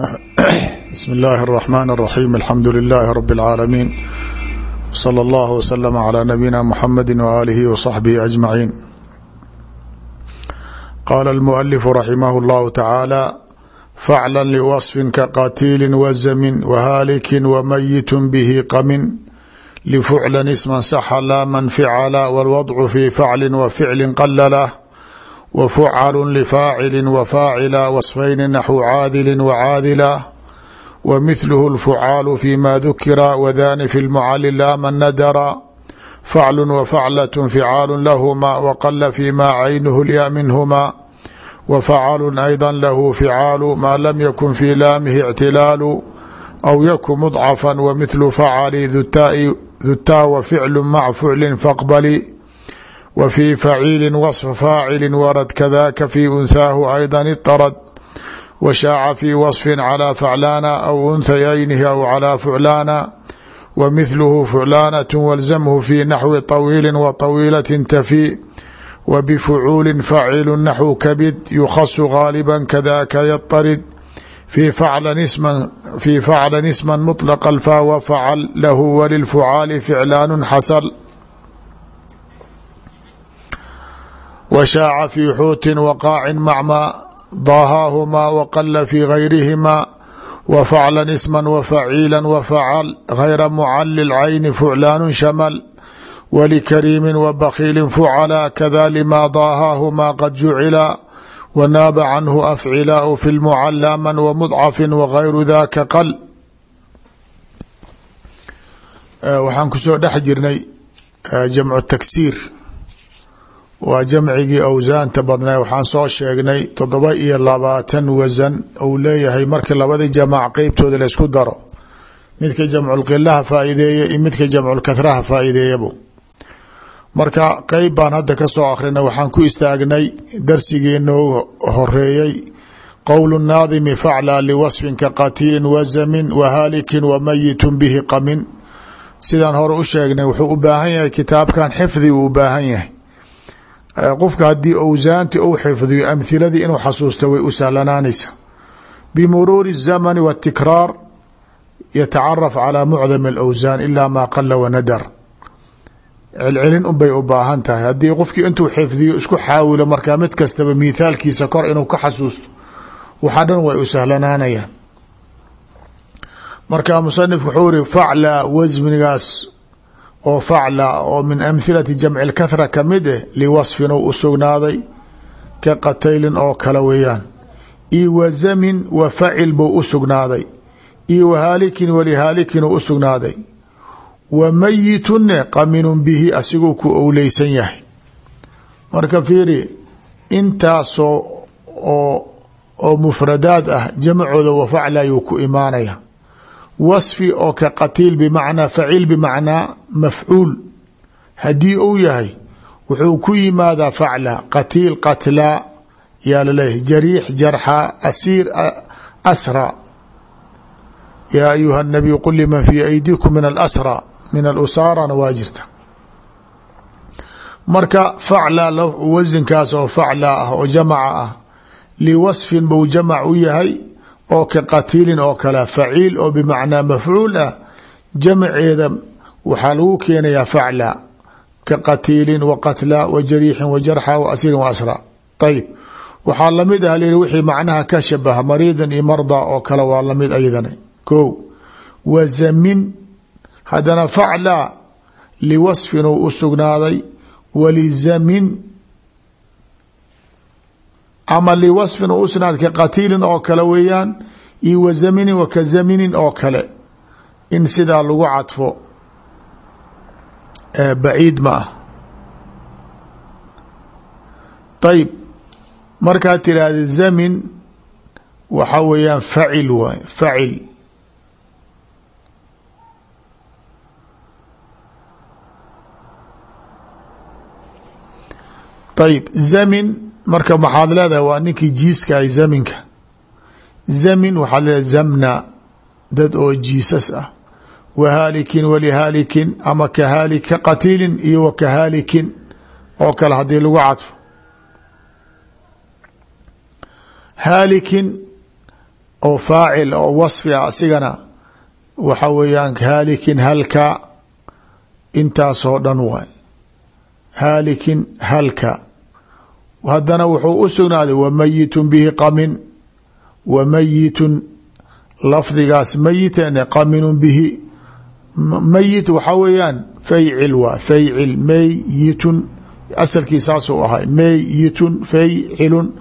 bsm اllahi الرحmn الرaxيm alxamdu لilaahi rb العaalamiin wslى اllah wslm عlى nabiyina mxamedi walihi wصaxbihi aجmaciin qala اlmualifu raximah اllahu tacaala facla liwaصfi kaqatiili wazamin whaalikin wmayit bihi qamin lifuclan isma saxa laa man ficala wاlwadcu fi facli waficli qalala wfucalu lifaacili wafaacila wasfayni naxwu caadili wacaadila wmithluhu lfucaalu fima dukira wadani fi lmucali laa man nadara faclu wafaclat ficaalu lahuma waqala fima caynuhu lya minhuma wafacalu ayضa lahu ficaalu maa lam yakun fi laamihi اctilaalu aw yakun mضcafa wmithlu facali dutaa waficlu mac fucli faqbali w fي faciili waصfa faacili warad kadaka fi unhaahu ayضa iطarad washaaca fi waصfi calى faclaana aw unhayaynihi aw calى fuclaana wmithluhu fuclaanaة walzamhu fi naxwi طawiili waطawiilaة tafi wbfucuuli facilu naxwu kabid yukhasu gaaliba kadaka yaطarid fi faclan isma muطlqa alfa wafacal lahu walilfucaali ficlaan xasl wshaaca fi xuuti waqaacin macma daahaahumaa waqala fi gayrihima wafacla isma wafaciila wafacal gayra mucali lcayni fuclaanu shamal walikariimi wabakhiili fucala kada lima daahaahumaa qad jucila wanaaba canhu afcilaau fi lmucala man wamudcafin wagayru daka qal waxaan ku soo dhex jirnay jamcu taksiir waa jamcigii awsaanta badnaa waxaan soo sheegnay toddoba iyo labaatan wasan ou leeyahay markii labadii jamac qeybtooda laysku daro. Midka jamculqilaha faa-ideeya iyo midka jamculkathraha faa-ideeyabo marka qeyb baan hadda ka soo akhrina waxaan ku istaagnay darsigeenoo horeeyey qowlu naadimi facla liwasfin ka qatiilin wazamin wahaalikin wamayitun bihi qamin. Sidaan hore u sheegnay wuxuu u baahan yahay kitaabkan xifdi uu u baahan yahay qofka haddii awsaanti ou xifdiyo amhiladii inuu xasuusta way u sahlanaanaysa bimuruuri الzamani wاtikraar yatacaraf calى mucdam اlawsaan ila maa qala wanadar celcelin unbay u baahan tahay haddii qofkii intuu xifdiyo isku xaawilo markaa mid kastaba mithaalkiisa kor inuu ka xasuusto waxaa dhan way u sahlanaanayaan marka musanif wuxuu iri facla wasnigaas oo facla oo min amhilati jamci lkathra ka mid eh liwasfin ou u sugnaaday ka qataylin oo kale weeyaan. Io wa zamin wa facil bou u sugnaaday. Io wa haalikin walihaalikin u u sugnaaday. Wa mayitunne qaminun bihi asiguu ku owleysan yahay. Marka fiiri intaasoo oo oo mufradaad ah jamcooda wa facla ayuu ku imaanaya wasfi oo ka qatiil bimacnaa faciil bimacnaa mafcuul. Haddii uu yahay wuxuu ku yimaadaa facla qatiil qatlaa yaa la leeyahay jariix jarxa asiir asra. Yaa ayuha nabiy qul liman fii aydikum min alasra min alusaarana waa jirta. Marka facla wasinkaas oo facla ah oo jamaca ah liwasfin buu jamac u yahay oo ka qatiilin oo kale faciil oo bimacnaa mafcuul ah jamceeda waxaa lagu keenayaa facla ka qatiilin wa qatla wa jariixin wa jarxa wa asiirin wa asra. Ayib waxaa la mid ah lii wixii macnaha ka shabaha mariidan iyo marda oo kale waa la mid ayadana ko wa zamin. Haddana facla liwasfin uu u sugnaaday walizamin ama liwasfin u usnaad ka qatiilin oo kale weeyaan iyo wa zaminin wa ka zaminin oo kale. In sidaa lagu cadfo baciid ma ah. Ayib markaad tiraahda zamin waxa weeyaan facil waay facil. Ayib zamin marka maxaad leedahay waa ninkii jiiskaay zaminka. Zamin waxaad leedahay zamna dad oo jiisas ah. Wa haalikin walihaalikin ama ka haali ka qatiilin iyo wa ka haalikin oo kale haddii lagu cadfo. Haalikin oo faacil oo wasfi ah asigana waxa weeyaan haalikin halka intaasoo dhan waay. Haalikin halka haddana wuxuu u sugnaaday wamayitun bihi qamin. Wamayitun lafdigaas mayitane qaminun bihi. Mayit waxaa weeyaan faycil waa faycil mayitun asalkii saasuu ahay mayitun faycilun.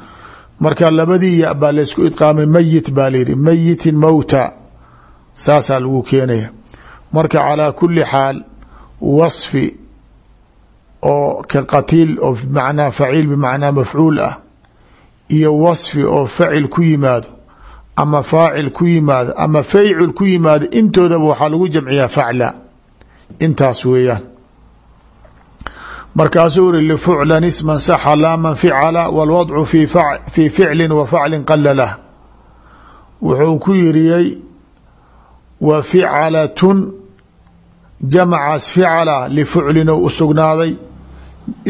Marka labadii ya baa laysku idqaamay mayit baa layihi mayitin mowta saasaa lagu keenaya. Marka calaa kuli xaal wasfi oo ka qatiil oo bmacnaa faciil bimacnaa mafcuul ah iyo wasfi oo facil ku yimaado ama faacil ku yimaado ama faycil ku yimaado intoodaba waxaa lagu jamciyaa facla intaas weeyaan. Markaasuu iri lifuclan isman saxa laaman ficala wاlwadcu fii ficli wa facli qala wuxuu ku yiriyey wa ficalatun jamacaas ficala lifuclin ou u sugnaaday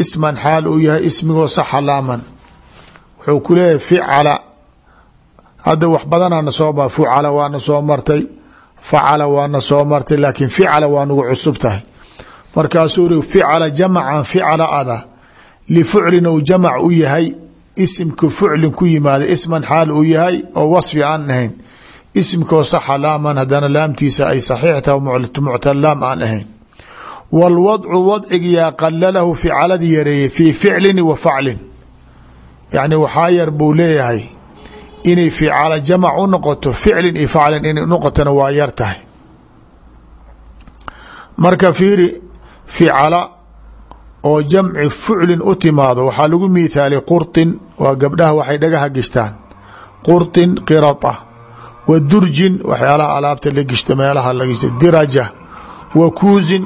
isman xaal uu yahay ismigoo saxa laaman. Wuxuu ku leeyahay ficala. Hadda wax badanaana soo ba fucala waana soo martay facala waana soo martay laakiin ficala waa nagu cusub tahay. Markaasuu ri ficala jamacan ficala ada. Lifuclin ou jamac u yahay isimka fuclin ku yimaada isman xaal uu yahay oo wasfi aan ahayn. Isimkoo saxa hadana laamtiisa ay saxiix tahay muctalaam aan ahayn wاlwadcu wadcigiyaa qalalahu ficaladii yareeyey fii ficlin wa faclin yacni waxaa yar buu leeyahay inay ficala jamac u noqoto ficlin iyo faclin inay noqotona waa yar tahay marka fiiri ficala oo jamci fuclin u timaado waxaa lagu miithaalay qurطin waa gabdhaha waxay dhagaha gishtaan qurطin qirata wa durjin waxyaalaha alaabta la gishta meelaha la gishta diraja wa kuusin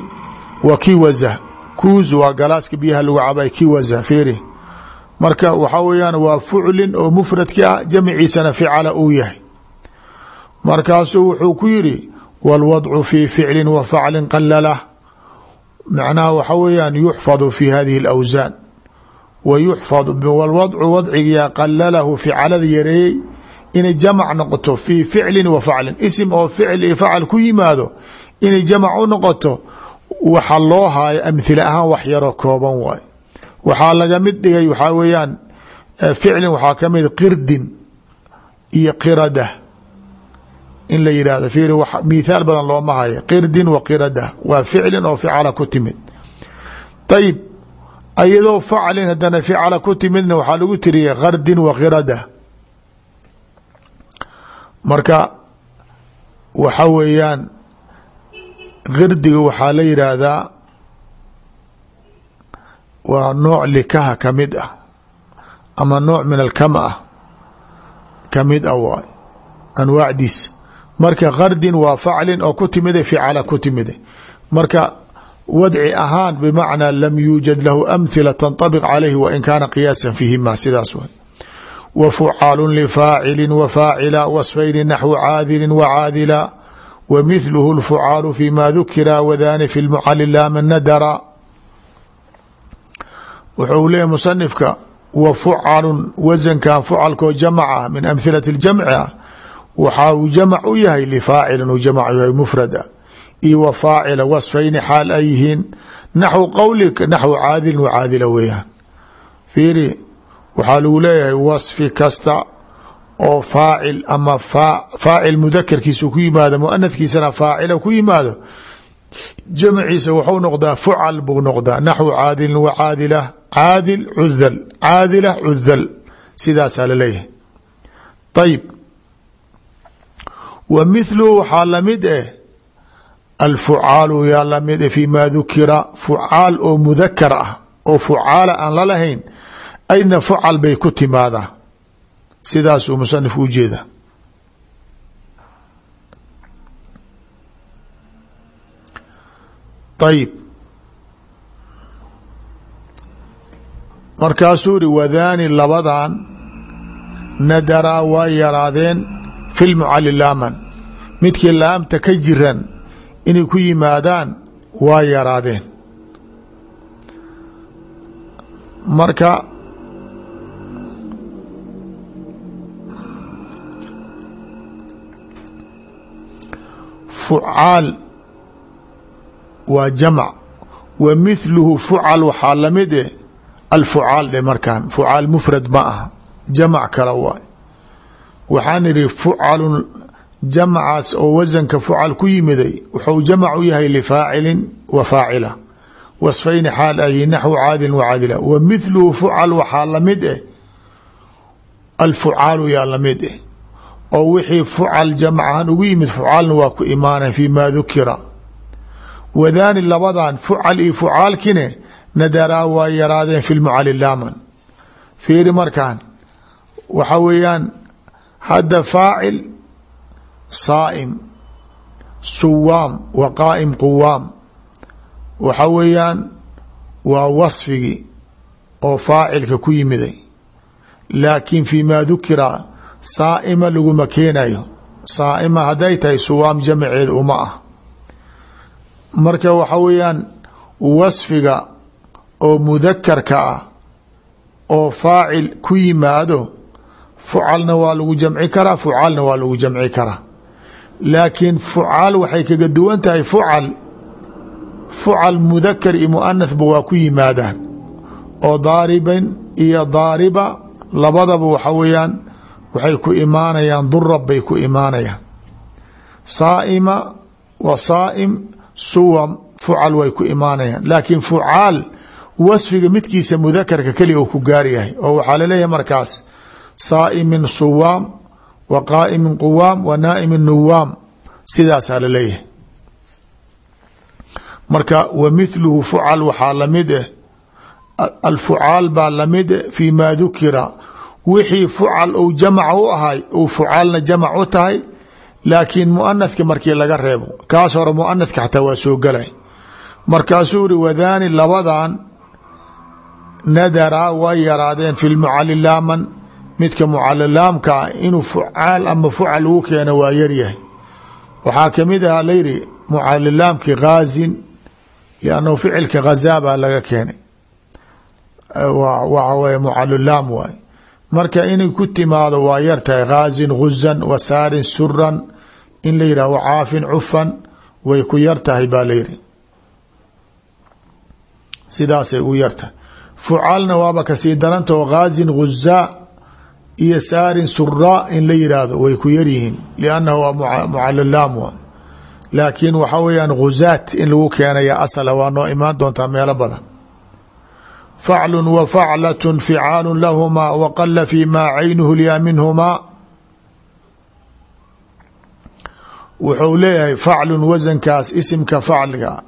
wa kiwaza kuus waa galaaska biyaha lagu cabay kiwaza fiiri. Marka waxaa weeyaan waa fuclin oo mufradki ah jamciisana ficala uu yahay. Markaasuu wuxuu ku yiri wاlwadcu fii ficli wa faclin qalalah macnaha waxa weeyaan yuxfadu fi hadihi اlawsaan wlwadcu wadcigiya qalalahu ficalada yareeyey inay jamac noqoto fii ficlin wa faclin. Isim oo ficl iyo facal ku yimaado inay jamac u noqoto waxa loo haayo amhile ahaan wax yaroo kooban waay. Waxaa laga mid dhigay waxaa weeyaan ficlin waxaa ka mid qirdin iyo qirada. In la yidhahdo fiiri mithaal badan looma hayo. Qirdin wa qirada. Waa ficlin oo ficala ku timid. Ayib ayadoo faclin haddana ficala ku timidna waxaa lagu tiriyay qardin wa qirada. Marka waxa weeyaan qirdiga waxaa la yidhaahdaa waa nooc likaha ka mid ah ama nooc min alkama ah ka mid ah waay. Anwaacdiisa marka qardin waa faclin oo ku timida ficala ku timida marka wadci ahaan bimacnaa lam yuujad lahu amhila tanطabiq calayhi wain kaana qiyaasan fiihima sidaas way wa fucaalu lifaacili wa faacila wasfayni naxwu caadili wa caadila wa mithluhu lfucaalu fima dukira wadani fi lmucali laama nadara wuxuu leeyahy musanifka wa fucalun wasankan fucalkoo jamaca min amhilati ljamci ah waxa uu jamac u yahay lifaacilin uu jamac u yahay mufrada iyo wa faacila wasfayni xaal ay yihiin naxwu qowlika naxwu caadilin wa caadila weeyaan fiiri waxaa lagu leeyahay wasfi kasta oo faacil ama faacil mudakarkiisa ku yimaado muanadkiisana faacila ku yimaado jamciisa wuxuu noqdaa fucal buu noqdaa naxwu caadilin wa caadila caadil cudal caadila cudal sidaasaa la leeyahay ayib wa mithluhu waxaa la mid eh alfucaalu la mid eh fi ma dukira fucaal oo mudakar ah oo fucaala aan lalahayn aydna fucal bay ku timaadaa sidaasuu u jeeda. Ayib markaasuu iri wadaani labadan nadaraa waa yaraadeen fi lmucali laaman. Midkii laamta ka jiran inay ku yimaadaan waa yaraadeen. Marka fucaal waa jamc wa mithluhu fucal waxaa la mid eh alfucaal dhe markaan fucaal mufrad ma aha jamc kale waay. Waxaan idhi fucalun jamcaas oo wasanka fucal ku yimiday wuxuu jamc u yahay lifaacilin wa faacila. Wasfayni xaal ayi naxwu caadilin wa caadila. Wa mithluhu fucal waxaa la mid eh alfucaalu yaa la mid eh oo wixii fucal jamcahan ugu yimid fucaalna waa ku imaanay fi ma dukira. Wadaani labadan fucal iyo fucaalkine nadaraa waa yaraadeen fi lmucali laaman. Fiiri markaan waxa weeyaan hadda faacil saa'im suwaam wa qaa'im quwaam. Waxa weeyaan waa wasfigii oo faacilka ku yimiday. Laakiin fi ma dukira saa'ima laguma keenayo saa'ima hadday tahay suwaam jamaceeda uma ah. Marka waxa weeyaan wasfiga oo mudakarka ah oo faacil ku yimaado fucalna waa lagu jamci karaa fucaalna waa lagu jamci karaa. Laakiin fucaal waxay kaga duwan tahay fucal. Fucal mudakar iyo muanathba waa ku yimaadaan. Oo daariban iyo daariba labadaba waxa weeyaan waxay ku imaanayaan durab bay ku imaanayaan. Saa'ima wa saa'im suwam fucal way ku imaanayaan. Laakiin fucaal wasfiga midkiisa mudakarka keliga uu ku gaar yahay. Oo waxaa la leeyahay markaas saa'imin suwaam wa qaa'imin quwaam wa naa'imin nuwaam sidaasaa la leeyahay marka wa mithluhu fucal waxaa la mid eh. Alfucaal baa la mid eh fi ma dukira wixii fucal ou jamac u ahay uu fucaalna jamac u tahay laakiin muanathka markii laga reebo kaas hore muanathka xataa waa soo galay. Markaasuu iri wadaani labadan nadaraa way yaraadeen fi lmucali laaman midka mucalilaamka ah inuu fucaal ama fucal lagu keeno waa yaryahay waxaa ka mid ahaa layidhi mucalilaamki ghaazin liannahu ficilka ghazaa baa laga keenay. Waxa weye mucalilaam waay marka inay ku timaado waa yartahay ghaazin guzan wasaarin suran in la yidhah wacaafin cufan way ku yartahay baa layidhi sidaasay u yartahay fucaalna waaba ka sii darantao ghaazin guzaa iyo saarin suraa in la yidhaahdo way ku yaryihiin liannahu waa mucalilaam waay laakiin waxa weeyaan ghuzaat in lagu keenaya asala waa noo imaan doontaa meelo badan faclu wa faclaة ficaalu lahumaa waqala fi ma caynuhu lyaa minhumaa wuxuu leeyahay faclun wasankaas isimka facliga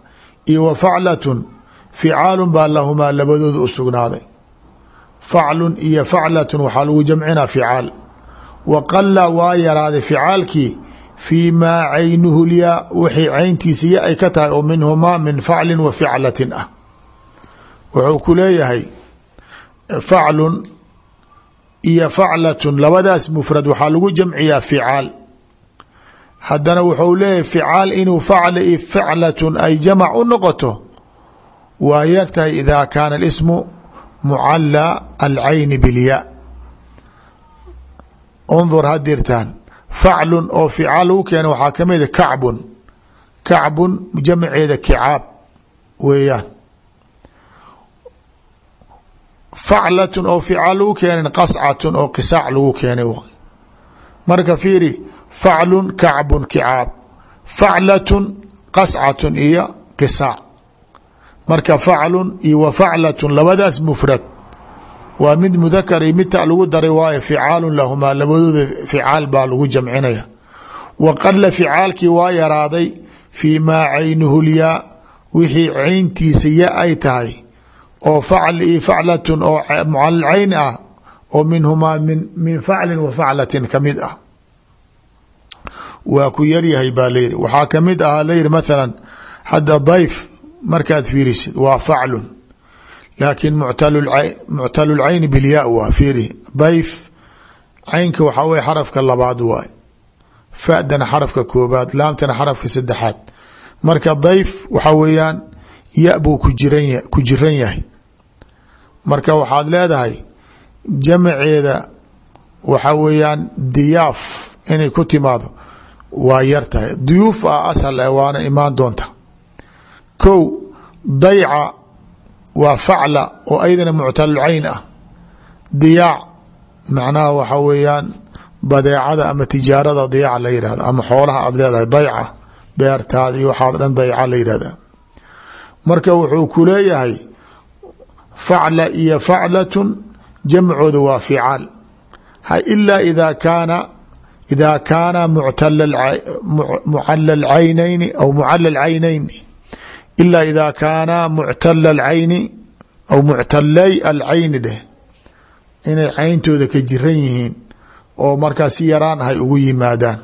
iyo wa faclatun ficaalun baa lahumaa labadooda u sugnaaday faclun iyo faclatun waxaa lagu jamcinaa ficaal wa qala waa yaraaday ficaalkii fii maa caynuhu lyaa wixii cayntiisa ay ka tahay oo minhumaa min faclin wa ficlatin ah wuxuu ku leeyahay faclun iyo faclatun labadaas mufrad waxaa lagu jamciyaa ficaal. Haddana wuxuu leeyahay ficaal inuu facla iyo faclatun ay jamac u noqoto waa yartahay ida kaana ismu mucala alcayni bilyaa undur hadirtaan faclun oo ficaal lagu keena waxaa ka mida kacbun. Kacbun jamceeda kicaab weeyaan faclatun oo ficaal lagu keenan qascatun oo qisaac lagu keenay marka fiiri faclun kacbun kicaab. Faclatun qascatun iyo qisaac. Marka faclun iyo wa faclatun labadaas mufrad. Waa mid mudakar iyo midta lagu daray waayo ficaalun lahumaa labadooda ficaal baa lagu jamcinaya. Wa qala ficaalkii waa yaraaday fii maa caynuhu lyaa wixii cayntiisa ya ay tahay oo facl iyo faclatun oo mucalal cayn ah oo minhumaa min min faclin wa faclatin ka mid ah. Waa ku yaryahay baa layidhi waxaa ka mid ahaa layidhi mathalan hadda dayf markaad fiirisid waa faclun. Laakiin muctalulcayni bilyaa waa fiiri. Dayf caynka waxaa weye xarafka labaad waay. Fadana xarafka koobaad laamtana xarafka saddexaad. Marka dayf waxaa weeyaan ya buu ku jiran yahay marka waxaad leedahay jamaceeda waxa weeyaan diyaaf inay ku timaado waa yar tahay. Duyuuf ah ashal eh waana imaan doonta. Kow dayca waa facla oo aydana muctalulcayn ah. Diyaac macnaha waxa weeyaan badeecada ama tijaarada diyaac la yihahda ama xoolaha aad leedahay dayca beertaada iyo waxaad dhan dayca la yihahda marka wuxuu ku leeyahay facla iyo faclatun jamcooda waa ficaal. Ilaa ida kaana ida kaana mucala caynayni aw mucala caynayni. Ila ida kaana muctala alcayni aw muctalay alcayni dheh. Inay cayntooda ka jiran yihiin oo markaa si yaraan ahay ugu yimaadaan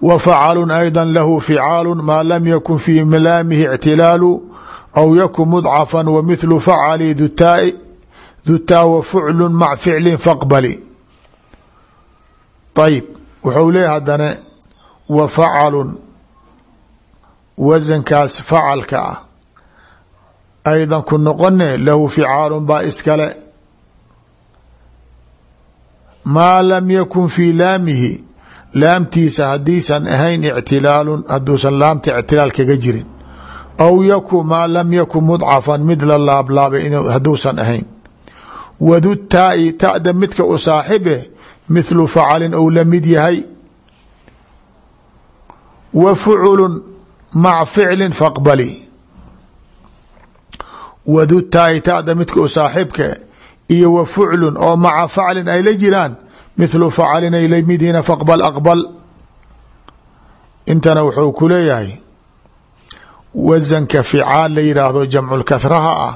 wa facalun ayda lahu ficaalu maa lam yakun fii milaamihi ictilaalu aw yakun mudcafan wa mithlu facali dutaa wa fuclu mac ficlin faqbali. Ayib wuxuu leeyahy haddana wa facalun wasankaas facalka ah. Aydan ku noqone lahu ficaalun baa iskale maa lam yakun fii laamihi laamtiisa haddiisan ahayn ictilaalun hadduusan laamta ictilaal kaga jirin. Aw yakun maa lam yakun mudcafan mid la laablaabay hadduusan ahayn. Wadu taai ta'da midka u saaxibe mithlu facalin ou la mid yahay. Wa fuculun mac ficlin faqbali. Wadu taai ta'da midka u saaxibke iyo wa fuclun oo maca faclin ay la jiraan mithlu facalin ay la mid yihiin faqbal aqbal. Intana wuxuu ku leeyahay wasanka ficaal la yidhaahdo jamculkahraha ah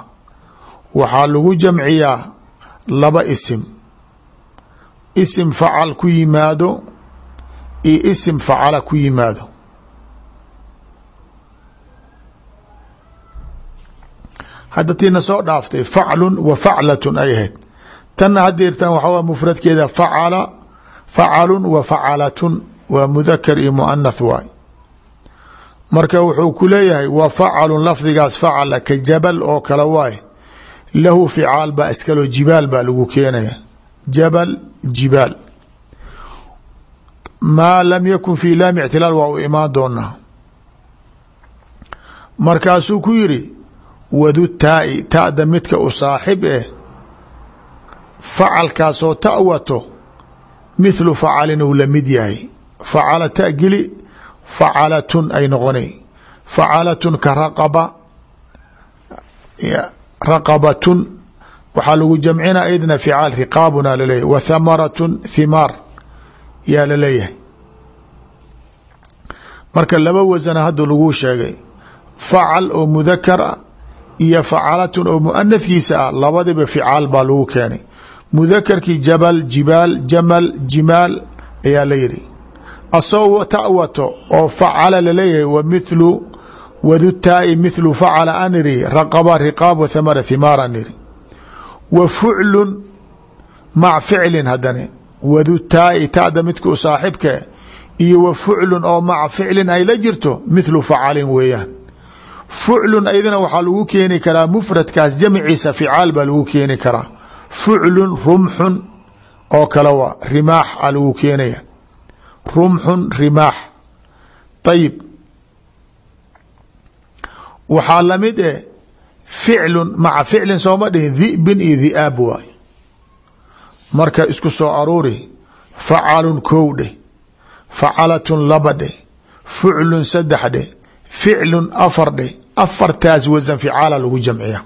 waxaa lagu jamciyaa laba isim. Isim facal ku yimaado iyo isim facala ku yimaado. Hadda tiina soo dhaaftay faclun wa faclatun ay ahayd tanna hadeertan waxaa mufradkeeda facala facalun wa facalatun waa mudakar iyo muanath waay. Marka wuxuu ku leeyahay wa facalun lafdigaas facala ka jabal oo kale waay. Lahu ficaal baa iskaloo jibaal baa lagu keenaya. Jabal jibaal. Maa lam yakun fi laami ictilaal waa u imaan markaasuu ku yiri wadu taai ta'da midka u saaxib eh facalkaasoo ta wato mithlu facalin uu la mid yahay. Facala tagili facalatun ay noqonay. Facalatun ka raqaba raqabatun waxaa lagu jamcina aydna ficaal riqaabuna laleeyahy wa thamaratun yaa la leeyahay marka laba wasana hadda laguu sheegay facal oo mudakar iyo facalatun oo muanafkiisa ah labadiba ficaal baa lagu keenay mudakarkii jabal jibaal jamal jimaal ayaa la yidhi asagoo ta wato oo facala la leeyahay wa mithlu wadu taai mithlu facala aniri raqaba riqaab wa thamara thimaara niri wa fuclun mac ficlin haddane wadu taai ta'da midka u iyo wa fuclun oo maca ficlin ay la jirto mithlu facalin weeyaan. Fuclun aydana waxaa lagu keeni karaa mufradkaas jamciisa ficaal baa lagu keeni karaa fuclun rumxun oo kale waa rimaax a lagu keenaya. Rumxun rimaax. Ayib waxaa la mid eh ficlun maca ficlin sooma dhihin dhibin iyo dhiaab waay marka isku soo aruuri facalun kow dheh facalatun laba dheh fuclun saddex dheh ficlun afar dheh afartaas wasan ficaala lagu jamciya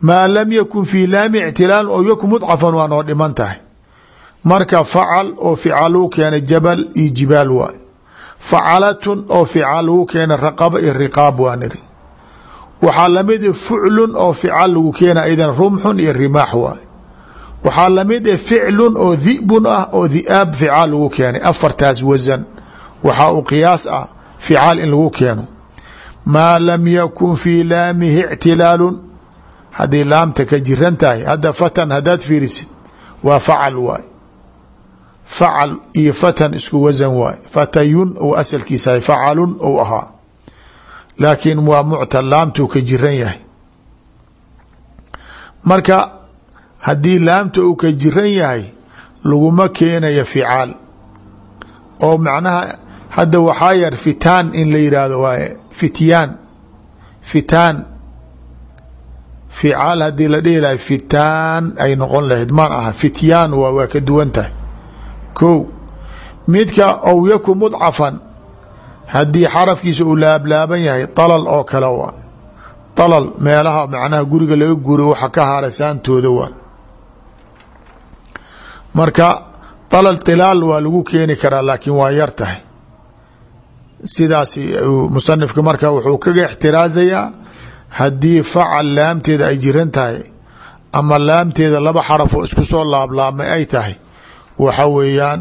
maa lam yakun fii laami ictilaal oo yakun mudcafan waa noo dhiman tahay. Marka facal oo ficaal lagu keenay jabal iyo jibaal waay. Facalatun oo ficaal lagu keenay raqaba iyo riqaab waa niri. Waxaa la mid fuclun oo ficaal lagu keena idan rumxun iyo rimaax waay. Waxaa la mid e ficlun oo dhibun ah oo dhiaab ficaal lagu keenay afartaas wasan waxaa u qiyaas ah ficaal in lagu keeno. Maa lam yakun fii laamihi ictilaalun haddii laamta ka jiran tahay hadda fatan haddaad fiirisid waa facal waay. Facal iyo fatan isku wasan waay. Fatayun ou asalkiisahay facalun ou ahaa. Laakiin waa muctal laamtuu ka jiran yahay. Marka haddii laamta uu ka jiran yahay laguma keenayo ficaal. Oo macnaha hadda waxaa yar fitaan in la yidhaahdo waaye fityaan. Fitaan ficaal haddii la dhihi lahay fitaan ay noqon lahayd. Maan aha fityaan waa waa ka duwan tahay. Ko midka ow yaku mudcafan haddii xarafkiisa uu laablaaban yahay dalal oo kale waa. Dalal meelaha macnaha guriga laga guri waxa ka haarasaantooda waa. Marka dalal tilaal waa lagu keeni karaa laakiin waa yar tahay. Sidaas musanifka marka wuxuu kaga ixtiraazayaa haddii facal laamteeda ay jiran tahay ama laamteeda laba xarafoo isku soo laablaabmay ay tahay waxa weeyaan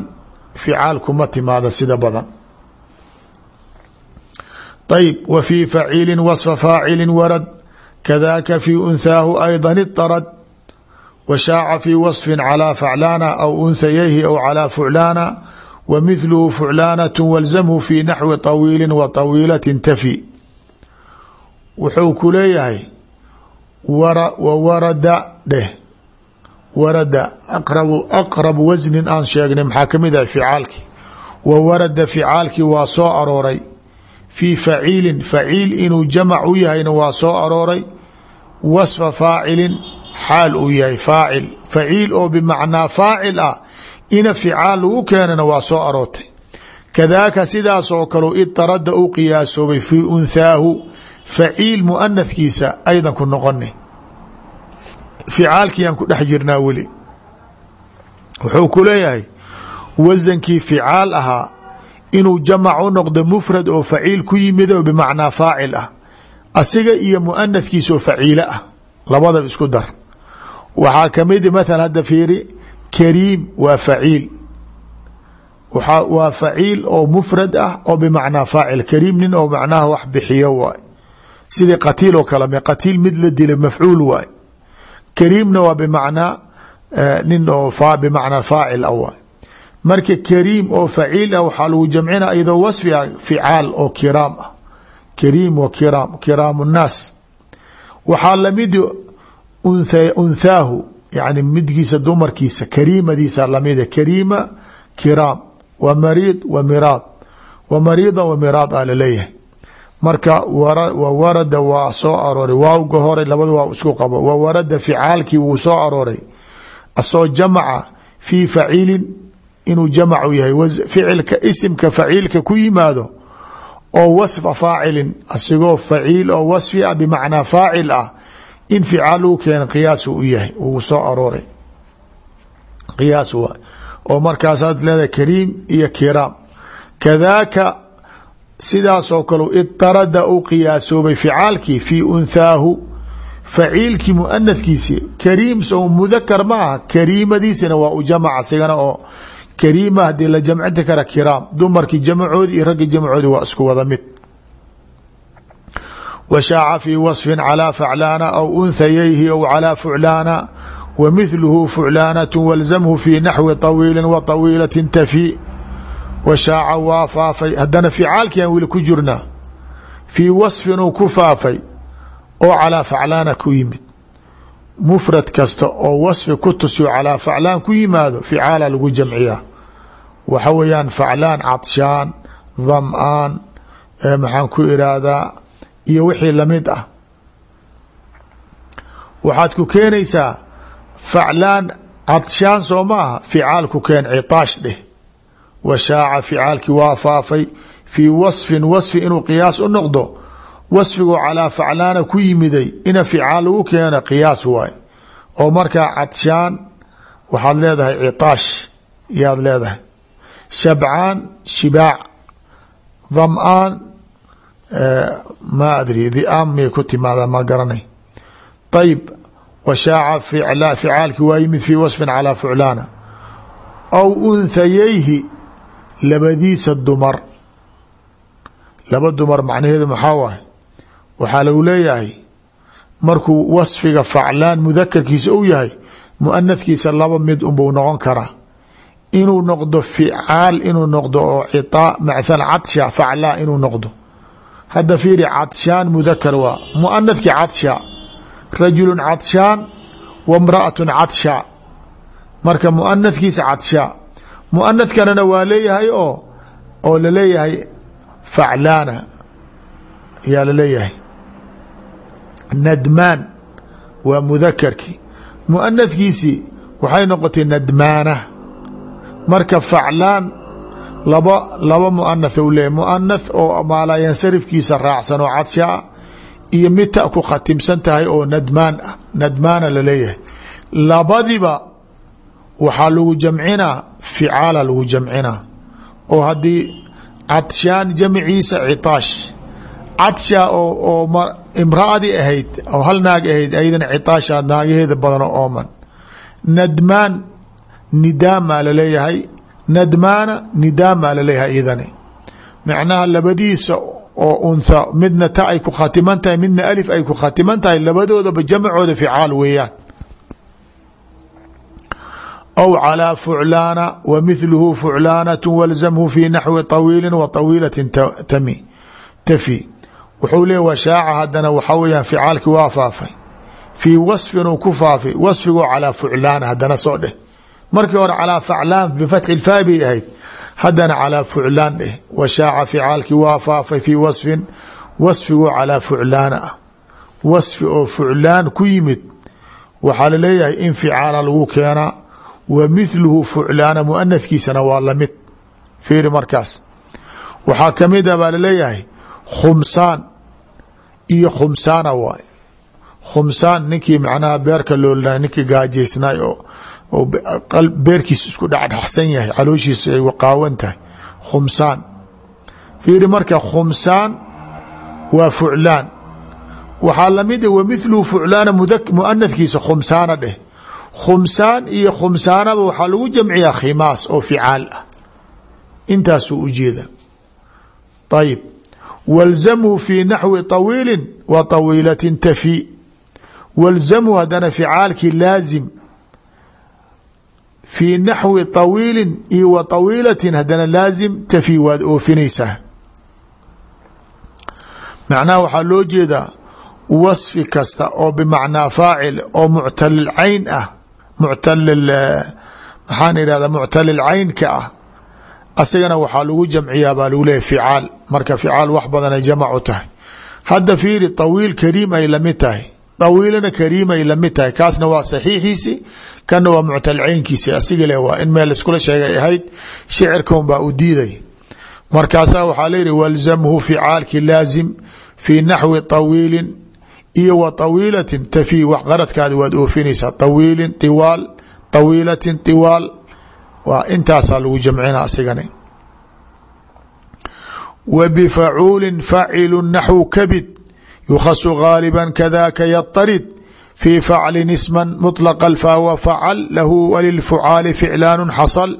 ficaalkuma timaada sida badan. Ayb wa fii faciilin wasfa faacilin warad kadaka fii unhaahu ayda idarad wa shaaca fii wasfin calaa faclaana aw unhayayhi aw calaa fuclaana wa mithluhu fuclaanat walzamhu fii naxwi طawiilin wa طawiilatin tafi wuxuu ku leeyahay wawarada dheh. Warada aqrab wasnin aan sheegnay maxaa ka mid ahay ficaalki wa warada ficaalkii waa soo arooray. Fii faciilin faciil inuu jamac u yahayna waa soo arooray. Wasfa faacilin xaal uu yahay faacil. Faciil oo bimacnaa faacil ah ina ficaal lagu keenana waa soo aroortay. Kadaaka sidaas oo kaleu idarada u qiyaasoobay fii unthaahu faciil muanathkiisa aydan ku noqona ficaalkiiaan ku dhex jirnaa weli. Wuxuu ku leeyahay wasankii ficaal ahaa inuu jamac u noqdo mufrad oo faciil ku yimid oo bimacnaa faacil ah. Asiga iyo muanathkiisa oo faciile ah labadaba isku dar. Waxaa ka mid maala hadda fiiri kariim waa faciil. Waa faciil oo mufrad ah oo bimacnaa faacil. Kariim nin oo macnaha wax bixiyo waay sidii qatiil oo kale qatiil mid la dila mafcuul waay. Kariimna waa bimacnaa nin oo bimacnaa faacil ah marka kariim oo faciil ah waxaa lagu jamcina iyadoo wasfi ah ficaal oo kiraam ah. Kariim wa kiraam kiraamu nnaas. Waxaa la mid unthaahu yani midgiisa dumarkiisa kariimadiisa lamida kariima kiraam. Wa mariid wa miraad. Wa mariida wa miraad a la leeyahay marka wa warada waa soo arooray. Waawga hore labada waa isku qabo. Wa warada ficaalkii wuu soo arooray. Asoo jamaca fii faciilin inuu jamacu yahay. Ficilka isimka faciilka ku yimaado oo wasfa faacilin asigoo faciil oo wasfi ah bimacnaa faacil ah in ficaal uu keena u yahay. Uu soo arooray. Qiyaas waa. Oo markaasaad leedahay kariim iyo kiraam. Kadaaka sidaasoo kale idarada u qiyaasoobay ficaalkii fii unthaahu faciilkii muanathkiisi kariim so mudakar ma aha kariimadiisina waa u jamac sigana oo kariima hadii la jamcinti kara kiraam dumarkii jamacoodi iyo raggi jamacoodi waa isku wada mid washaaca fii waصfi calى faclaana aw unhayayhi aw calى fuclaana wa mithluhu fuclaanaة walzamhu fi naxwi طawiili wa طawiilati tafi washaaca waa faafay. Haddana ficaalkiiaan weli ku jirnaa fii wasfin uu ku faafay oo calaa faclaana ku yimid. Mufrad kasta oo wasfi ku tusiyo calaa faclaan ku yimaado ficaala lagu jamciyaa. Waxa weeyaan faclaan cadshaan dham'aan maxaan ku iraahdaa iyo wixii la mid ah. Waxaad ku keenaysaa faclaan cadshaan soo aha ficaal ku keen citaash dheh washaaca ficaalkii waa faafay fii wasfin wasfi inuu qiyaas u noqdo wasfigoo calaa faclaana ku yimiday ina ficaal lagu keeno qiyaas waay oo markaa cadshaan waxaad leedahay citaash yaad leedahay shabcaan shibaac dham'aan ma adri dhiaam miyay ku timaada ma garanay ayib washaaca ficaalki waa yimid fii wasfin calaa fuclaana aw unhayayhi labadiisa dumar. Laba dumar macnaheedu maxaa waay waxaa lagu leeyahay markuu wasfiga faclaan mudakarkiisa u yahay muanadkiisa laba mid unbuu noqon karaa. Inuu noqdo ficaal inuu noqdo oo ciaa maala cadsha faclaa inuu noqdo. Hadda fiiri cadshaan mudakar waa muanadkii cadsha rajulu cadshaan wa mraأatu cadsha. Marka muanadkiisa cadsha muanadkanana waa leeyahay oo oo la leeyahay faclaana ayaa la leeyahay nadmaan waa mudakarkii. Muanadkiisii waxay noqotay nadmaana. Marka faclaan laba laba muanath u leeyahy muanath oo maalaayansarifkiisa raacsan oo cadshaa iyo mid ta ku khatimsan tahay oo nadmaan ah nadmaana la leeyahay labadiba waxaa lagu jamcinaa ficaala lagu jamcinaa. Oo haddii cadshaan jamciisa citaash cadshaa oo oo imraadii ahayd oo hal naag ahayd ayadana citaasha naagaheeda badanoo ooman. Nadmaan nidaamaa la leeyahay nadmaana nidaamaa la leeyahay iyadani. Macnaha labadiisa oo untha midna ta ay ku khatiman tahay midna alif ay ku khatiman tahay labadoodaba jamcooda ficaal weeyaan aw calىa fuclaana wa mithluhu fuclaanaة walzamhu fi naxwi طawiili wa طawiilati tami tafi wuxuu leey washaaca hadana waxaa weyaan ficaalkii waa faafay fii wasfin uu ku faafay wasfigoo calaa fuclaana hadana soo dheh markii hore calaa faclaan bifatxi lfaa bay ahayd haddana calaa fuclaan dheh washaaca ficaalkii waa faafay fii wasfin wasfigoo calaa fuclaana ah wasfi oo fuclaan ku yimid waxaa laleeyahay in ficaala lagu keenaa wa mithluhu fuclaana muanadkiisana waa la mid fiiri markaas. Waxaa ka mid a baa la leeyahay khumsaan iyo khumsaana waay khumsaan ninkii macnaha beerka loolna ninkii gaajaysnaay oo beerkiis isku dhexdhexsan yahay calooshiisa ay waqaawan tahay. Khumsaan. Fiiri marka khumsaan waa fuclaan. Waxaa la mid wa mithluhu khumsaan iyo khumsaanaba waxaa lagu jamciyaa khimaas oo ficaal ah intaasuu ujeeda ayib walzamhu fi naxwi طawiili wa طawiilatin tafi walzamhu hadana ficaalkii laazim fii naxwi طawiili iyo wa طawiilatin hadana laazim tafi waad oofinaysaa macnaha waxaa loo jeedaa wasfi kasta oo bimacnaa faacil oo muctalil cayn ah muctalil Eh, maxaan ihahda muctalil caynka ah. Asagana waxaa lagu jamciyaa baa lagu leeya ficaal. Marka ficaal wax badanay jamac u tahay. Hadda fiiri tawiil kariim ay la mid tahay. Kariim ay la mid kaasna waa saxiixiisi kanna waa muctalil caynkiisi. Asiga le waa in meel iskula sheegay ahayd shicirkan baa u diiday. Markaasaa waxaa leyihi walzamhu ficaalki laazim fii naxwi tawiilin iyo wa awiilatin tafi wax qaradkaadi waad oofinaysaa. Awiilin iwaal awiilatin iwaal waa intaasaa lagu jamcina asigani. Wa bifacuulin facilu naxwu kabid yukhasu gaaliba kadaka yaطarid fii faclin isma muطlaqa faawa facal lahu walilfucaali ficlaanu xasal.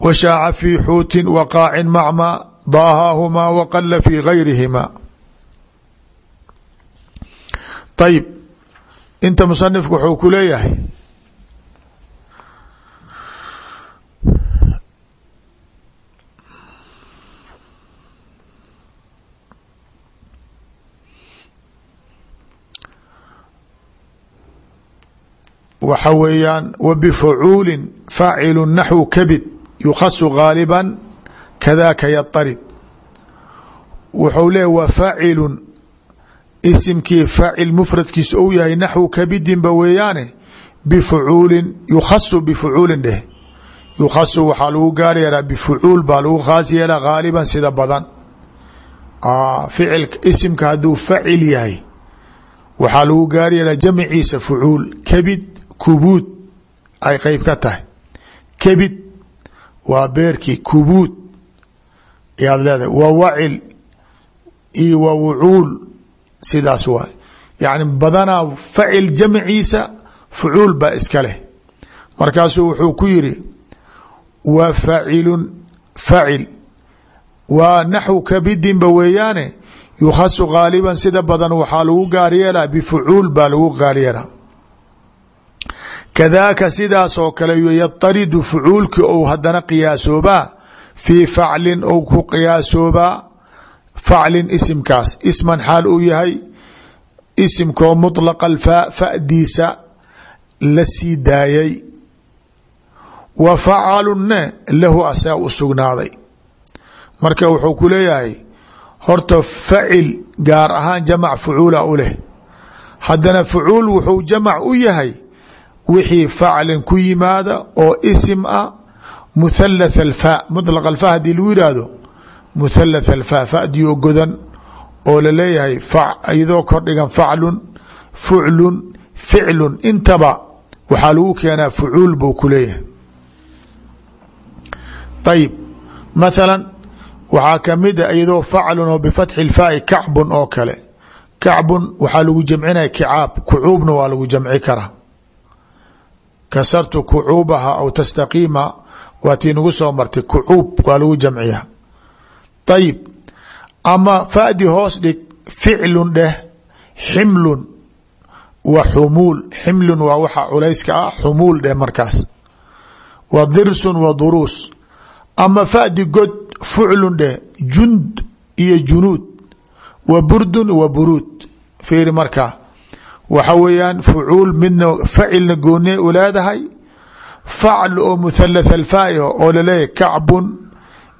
Washaaca fii xuutin waqaacin macma daahaahumaa waqala fii gayrihima ayib inta musanifku wuxuu ku leeyahay waxa weeyaan w bfacuuli faacilu naxwu kabid yukhasu gaaliba kadaka yaطarid wuxuu leeya wa faacilun isimkii faacil mufradkiisa ou yahay naxwu kabidinba weeyaane bifucuulin yukhasu bifucuulin dheh. Yukhasu waxaa lagu gaar yeelaa bifucuul baa lagu khaas yeelaa gaaliban sida badan. Ficil isimka hadduu facil yahay waxaa lagu gaar yeelaa jamciisa fucuul kabid kubuud ay qeyb ka tahay. Kabid waa beerkii kubuud. Ayaad leedahay wa wacil iyo wa wucuul sidaas waay. Yacni badanaa facil jamciisa fucuul baa iska leh. Markaasuu wuxuu ku yiri wa facilun facil. Waa naxw kabidinba weeyaane yukhasu gaaliban sida badan waxaa lagu gaar yeelaa bifucuul baa lagu gaar yeelaa. Kadaaka sidaas oo kale yataridu fucuulki ou hadana qiyaasoobaa fii faclin ou ku qiyaasoobaa faclin isimkaas. Isman xaal uu yahay. Isimkoo mطlaqa alfaa fadiisa la sii daayay. Wa facalunne lahu asaa u sugnaaday. Marka wuxuu ku leeyahay horta facil gaar ahaan jamac fucuula u leh. Haddana fucuul wuxuu jamac u yahay wixii faclin ku yimaada oo isim ah muthalath alfa muطlaq alfa lagu yihahdo muthalath alfa fadiyo godan oo la leeyahay iyadoo kordhigan faclun fuclun ficlun. Intaba waxaa lagu keenaa fucuul buu ku leeyahay. Ayib mathala waxaa ka mid a iyadoo faclun oo bifatxi اlfaai kacbun oo kale. Kacbun waxaa lagu jamcinaya kicaab kucuubna waa lagu jamci karaa. Kasartu kucuubaha aw tastaqiima waa tii nagu soo martay kucuub waa lagu jamciya ayib ama fadi hoos dhig ficlun dheh ximlun wa xumuul. Ximlun waa waxa culayska ah xumuul dheh markaas. Wa dirsun wa duruus. Ama fadi god fuclun dheh jund iyo junuud. Wa burdun wa buruud. Fiiri markaa waxa weeyaan fucuul midna facilna goone u leedahay. Facl oo muthalath alfaai oo laleeyahy kacbun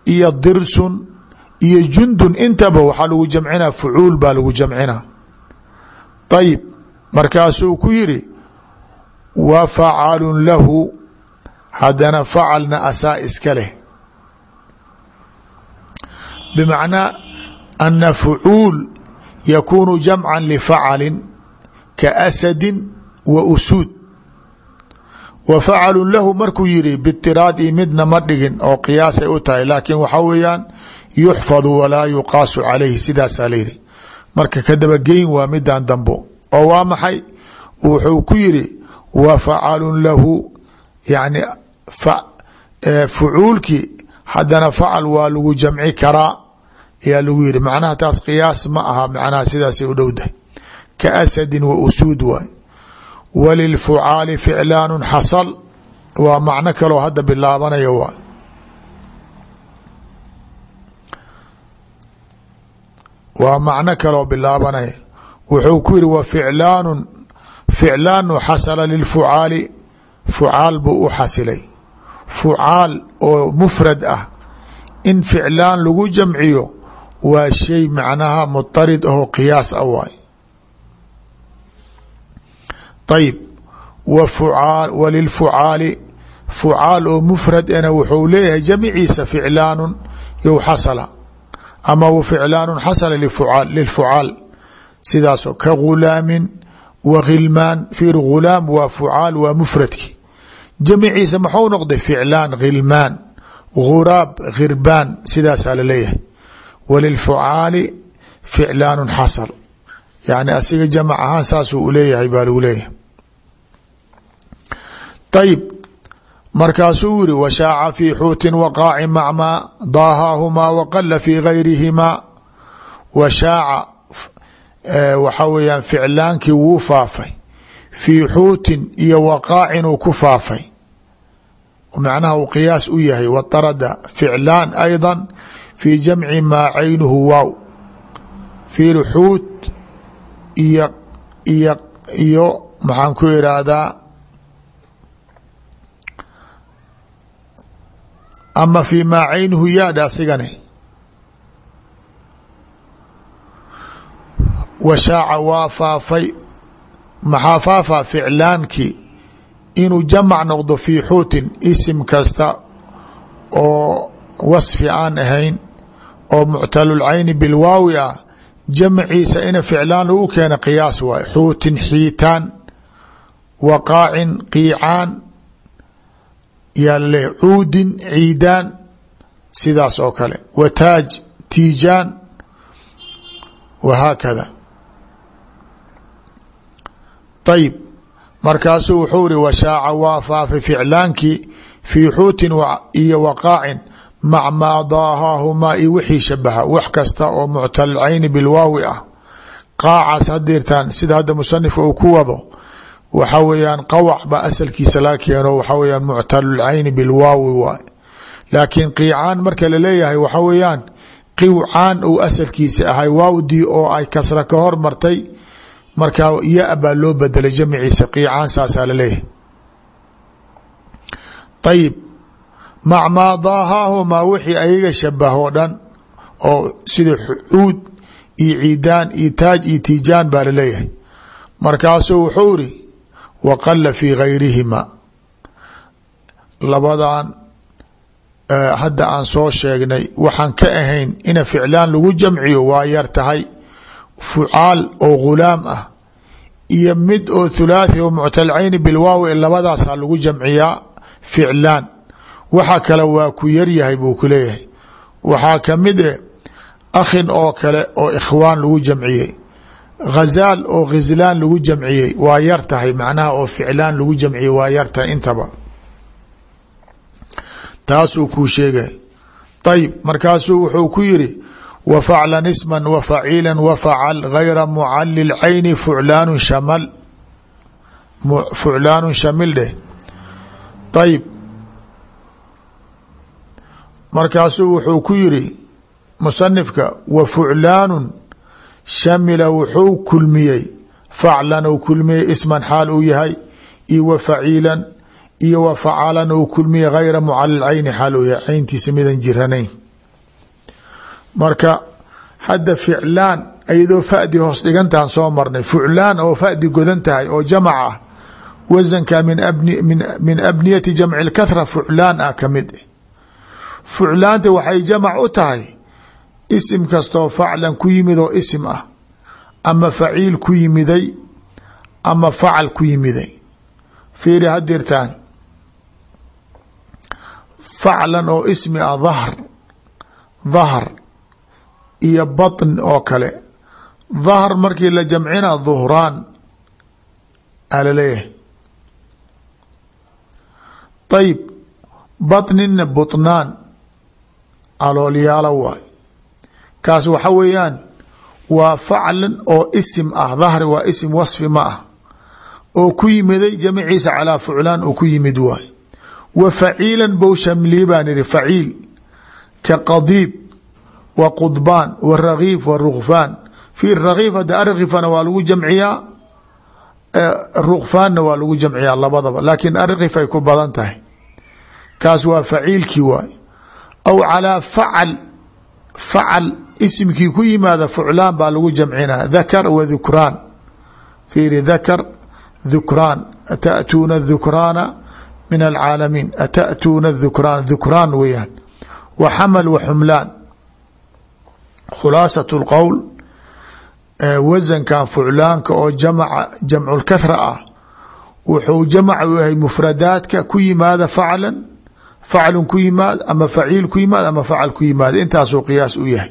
iyo dirsun iyo jundun intaba waxaa lagu jamcinaa fucuul baa lagu jamcinaa. Ayib markaasuu ku yiri wa facalun lahu haddana facalna asaa iska leh. Bmacnaa ana fucuul yakunu jamca lfacali kaasadi wa usuud. Wa facalu lahu markuu yiri bitiraad i midna ma dhigin oo qiyaasay u tahay laakiin waxaa weeyaan yuxfadu walaa yuqaasu calayhi sidaasaa layidhi marka kadabageyn waa midan dambo oo waa maxay? Wuxuu ku yiri wa facalun lahu yani fucuulkii haddana facal waa lagu jamci karaa ayaa lagu yihi macnaha taas qiyaas ma aha macnaha sidaasay u dhowdahay ka asadin wa usuud waay. Walilfucaali ficlaanu xasal waa macno kaloo hadda bilaabanaya waay waa macno kaloo bilaabanaya. Wuxuu ku yihi wa ficlaanu xasala lilfucaali. Fucaal buu u xasilay. Fucaal oo mufrad ah. In ficlaan lagu jamciyo waa shay macnaha muطarid ahoo qiyaas a waay ayib walilfucaali fucaal oo mufrad ana wuxuu leeyahay jamiciisa ficlaanu yow xasala ama w ficlaanu xasala lilfucaal sidaasoo ka gulaamin wa khilmaan fiir gulaam waa fucaal waa mufradki jamiciisa maxuu noqday ficlaan khilmaan guraab khirbaan sidaasaa la leeyahay walilfucaali ficlaanu xasal yani asiga jamac ahaan saasuu uleeyahay baa lagu leeyahay ayib markaasuu yiri washaaca fii xuutin waqaaci macmaa daahaahumaa waqala fii gayrihimaa. Washaaca waxa weeyaan ficlaankii wuu faafay. Fii xuutin iyo waqaacin uu ku faafay. Macnaha uu qiyaas u yahay watarada ficlaan ayضa fii jamci maa caynuhu waaw. Fiir xuut iyo iyo iyo ama fii maa caynuhu yaadha asigane washaaca waa faafay maxaa faafaa ficlaankii inuu jamac noqdo fii xuutin isim kasta oo wasfi aan ahayn oo muctalulcayni bilwaawi ah jamciisa ina ficlaan lagu keena qiyaas waay. Xuutin xiitaan waqaacin qiicaan laleeyahy cuudin ciidaan sidaas oo kale. Wataaj tiijaan wahaakada. Ayib markaasuu wuxuu ri washaaca waa faafay ficlaankii fii xuutin iyo waqaacin mac maa daahaahumaa iyo wixii shabaha wax kasta oo muctalcayni bilwaawi ah. Qaacaas hadirtaan sida hadda musanifka uu ku wado waxa weeyaan qawac baa asalkiisa laga keeno waxa weyaan muctalulcayni bilwaawi waay. Laakiin qiicaan marka la leeyahay waxa weeyaan qiwcaan uu asalkiisa ahay waawdii oo ay kasra ka hor martay markaa ya baa loo bedelay jamciisa qiicaan saasaa la leeyahay ayib mac maa daahaahumaa wixii ayaga shabahoo dhan oo sida xuud iyo ciidaan iyo taaj iyo tiijaan baa la leeyahay markaasuu wuxuu iri waqala fi gayrihima labadan hadda aan soo sheegnay waxaan ka ahayn ina ficlaan lagu jamciyo waa yar tahay. Fucaal oo ghulaam ah iyo mid oo thulaathi oo muctalcayni bilwaawi labadaasaa lagu jamciyaa ficlaan. Waxa kale waa ku yaryahay buu ku leeyahay. Waxaa ka mid e akhin oo kale oo ikhwaan lagu jamciyey ghazaal oo khizlaan lagu jamciyey waa yar tahay macnaha oo ficlaan lagu jamciyey waa yar tahay intaba. Taasuu kuu sheegay. Ayib markaasuu wuxuu ku yiri wa faclan isman wa faciila wa facal gayra mucali lcayni fuclaanu shamal. Fuclaanu shamil dheh. Ayib markaasuu wuxuu ku yiri musanifka wa fuclaanu shamila wuxuu kulmiyey faclan ou kulmiyey isman xaal uu yahay iyo wa faciilan iyo wa facalan uu kulmiyey gayra mucali cayni xaal uu yahay cayntiisa midan jiranayn. Marka hadda ficlaan iyadoo fadi hoos dhigantahan soo marnay fuclaan oo fadi godan tahay oo jamac ah wasanka min abniyati jamci اlkathra fuclaan ah ka mid fuclaanta waxay jamac u tahay isim kastoo faclan ku yimid oo isim ah ama faciil ku yimiday ama facal ku yimiday fiiri hadirtaan faclan oo ismi ah dahr dahr iyo baطn oo kale dahr markii la jamcina dhuhraan alaleeyahay ayib baطnina buطnaan caloolyaalo waay kaas waxa weeyaan waa faclan oo isim ah dahri waa isim wasfi ma ah oo ku yimiday jamciisa calaa fuclaan oo ku yimid waay. Wa faciilan bow shamlii baan ihi ka qadiib wa qudbaan wa ragiif wa rukfaan fi ragiif hadda argifana waa lagu jamciyaa rukfaanna waa lagu jamciyaa labadaba laakiin argif ay ku badan tahay. Kaas waa faciilkii waay. Aw calaa facal facal isimkii ku yimaada fuclaan baa lagu jamcinaa. Dakar wa dhukraan. Fiiri dakar dhukraan. Ata'tuuna dhukraana min alcaalamiin. Ata'tuuna dhukraan. Dhukraan weeyaan. Wa xamal wa xumlaan. Khulaasat lqowl wasankan fuclaanka oo jamca jamculkathra ah wuxuu jamac u yahay mufradaadka ku yimaada faclan. Faclun ku yimaad ama faciil ku yimaad ama facal ku yimaad. Intaasuu qiyaas u yahay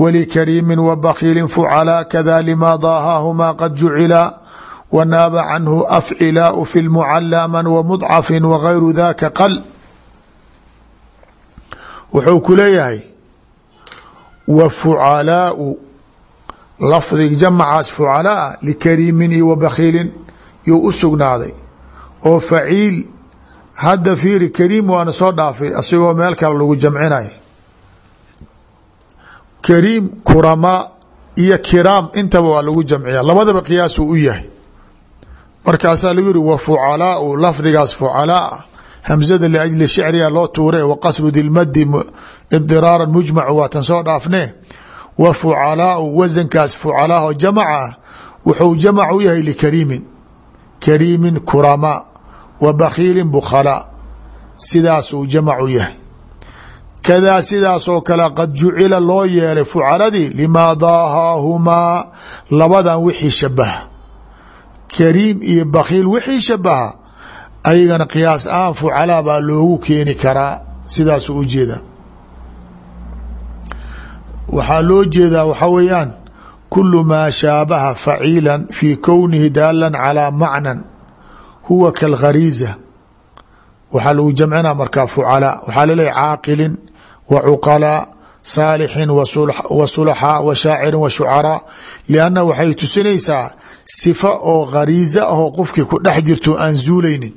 walikariimi wabakiili fucalaa kada lima daahaahumaa qad jucila wanaaba canhu afcilaau fi lmucalaa man wamudcafin wagayru daka qal wuxuu ku leeyahay wa fucalaau lafdig jamacaas fucalaa likariimin iyo wabakiilin yuu u sugnaaday oo faciil hadda fiiri kariim waana soo dhaafay asigoo meel kale lagu jamcinay kariim kuramaa iyo kiraam intaba waa lagu jamciya labadaba qiyaasuu u yahay. Markaasaa lagu yihi wa fucalaau lafdigaas fucalaa hamzada liajli shicriga loo tuure wa qasru dilmadi idiraara mujmacu waatan soo dhaafne wa fucalaau wasankaas fucalaa oo jamaca wuxuu jamac u yahay likariimin kariimin. Kuramaa. Wa bakiilin bukhalaa. Sidaasuu jamac u yahay kadaa sidaasoo kale qad jucila loo yeelay fucaladii limaa daahaahumaa labadan wixii shabaha kariim iyo bakiil wixii shabaha ayagana qiyaas ahaan fucalaa baa loogu keeni karaa sidaasuu u jeedaa waxaa loo jeedaa waxaa weeyaan kulu maa shaabaha faciila fi kownihi daalan calaa macnan huwa kalghariiza waxaa lagu jamcinaa markaa fucalaa waxaa laleeyahy caaqilin wa cuqalaa saalixin wa sulaxaa wa shaacirin wa shucaraa lianna waxay tusinaysaa sifa oo khariiza ahoo qofkii ku dhex jirto aan zuulaynin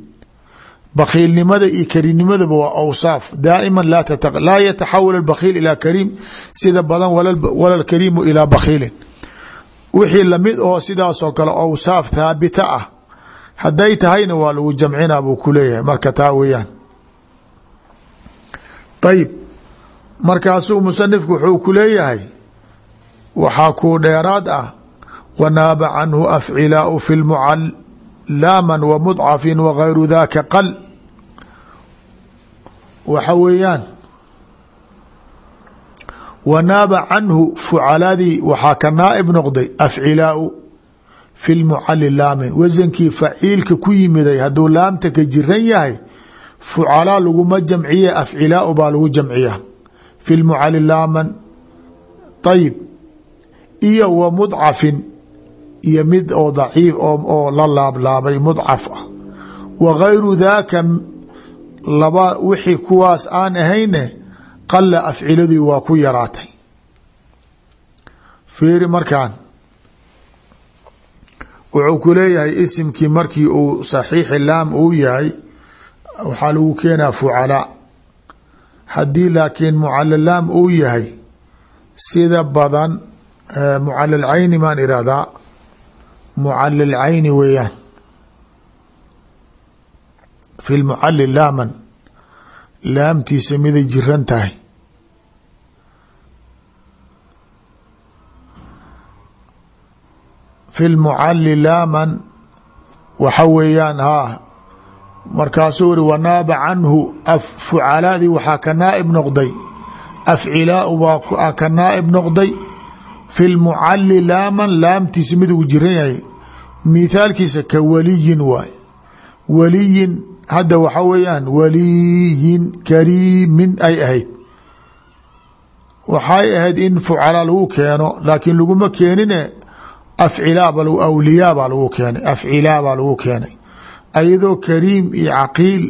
bakiilnimada iyo kariimnimadaba waa awsaaf daaiman laa yataxawal bakiil ilaa kariim sida badan wala kariimu ilaa bakiilin wixii la mid oo sidaasoo kale awsaaf thaabita ah hadday tahayna waa lagu jamcinaa buu ku leeyahay marka taa weeyaan ayib markaasuu musanifku wuxuu ku leeyahay waxaa kuu dheeraad ah wanaaba canhu afcilaau fi lmucalaaman wa mudcafin wagayru daka qal. Waxa weeyaan wanaaba canhu fucaladii waxaa ka naaib noqday afcilaau fi lmucali laamin wasankii faciilka ku yimiday hadduu laamta ka jiran yahay fucalaa laguma jamciye afcilaau baa lagu jamciya fi lmucali laaman ayib iyo wa mudcafin iyo mid oo daciif oo la laablaabay mudcaf ah wa gayru daaka laba wixii kuwaas aan ahayne qala afciladii waa ku yaraatay fiiri markaan wuxuu ku leeyahay isimkii markii uu saxiixi laam uu yahay waxaa lagu keenaa fucalaa haddii laakiin mucalalaam uu yahay sida badan mucalal cayni maan irahdaa mucalal cayni weeyaan. Fi lmucali laaman laamtiisa miday jiran tahay. Fi lmucali laaman waxa weeyaan haa markaasuu uri wanaaba canhu fucalaadii waxaa ka naaib noqday afcilaau waa ka naaib noqday fi lmucali laaman laamtiisa mid uu jiran yahay mithaalkiisa ka waliyin waay waliyin hadda waxa weeyaan waliyin kariimin ay ahayd. Waxay ahayd in fucalaa lagu keeno laakiin laguma keenine afcilaaba awliyaa baa lagu keenay afcilaa baa lagu keenay ayadoo kariim iyo caqiil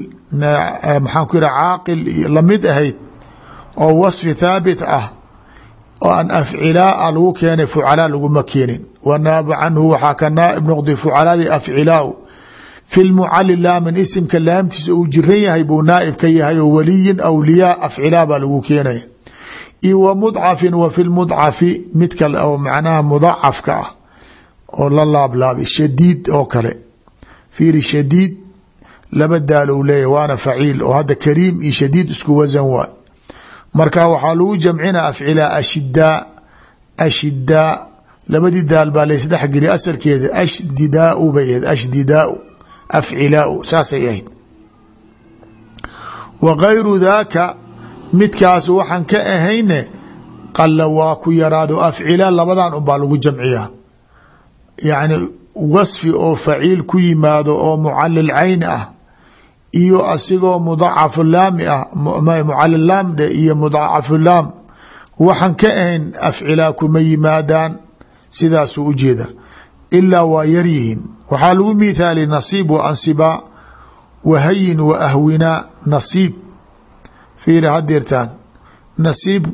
maxaan ku yidhaha caaqil iyo la mid ahayd oo wasfi thaabit ah oo aan afcilaa lagu keenay fucalaa laguma keenin. Wanaaba canhu waxaa ka naaib noqday fucalaadii afcilaau fi lmucali laamin isimka laamtiisa uu jiran yahay buu naaib ka yahay oo waliyin awliyaa afcilaa baa lagu keenaya iyo wa mudcafin wa fi lmudcafi mid kale oo macnaha mudacafka ah oo la laablaabay shadiid oo kale fiiri shadiid laba daal ou leeyahy waana faciil oo hadda kariim iyo shadiid isku wasan waay. Marka waxaa lagu jamcinaa afcilaa ashidaa ashidaa labadii daal baa laysdhexgeliya asalkeeda ashdidaau bay ahayd ashdidaau afcilaau saasay ahayd. Wa gayru daaka midkaas waxaan ka ahayne qalla waa ku yaraado afcila labadan unbaa lagu jamciyaa. Yacni wasfi oo faciil ku yimaado oo mucalil cayn ah iyo asigoo mudacafu laami ah mucalil laamdhe iyo mudacafu laam. Waxaan ka ahayn afcilaa kuma yimaadaan sidaasuu u jeeda. Ilaa waa yaryihiin waxaa lagu mithaali nasiib wa ansibaa wahayin wa ahwinaa nasiib. Fiiri hadeertaan nasiib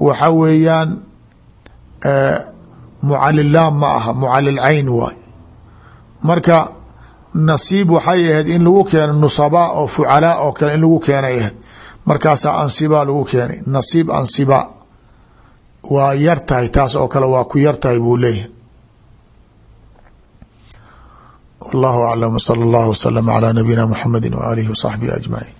waxa weeyaan mucalilaam ma aha mucalil cayn waay. Marka nasiib waxay ahayd in lagu keeno nusabaa oo fucalaa oo kale in lagu keenay ahayd. Markaasaa ansibaa lagu keenay nasiib ansibaa waa yar tahay taas oo kale waa ku yar tahay buu leeyahay. Wallahu aclam wsala allahu waslama calaa nabiyina muxamedi waaalihi wasaxbihi ajmaciin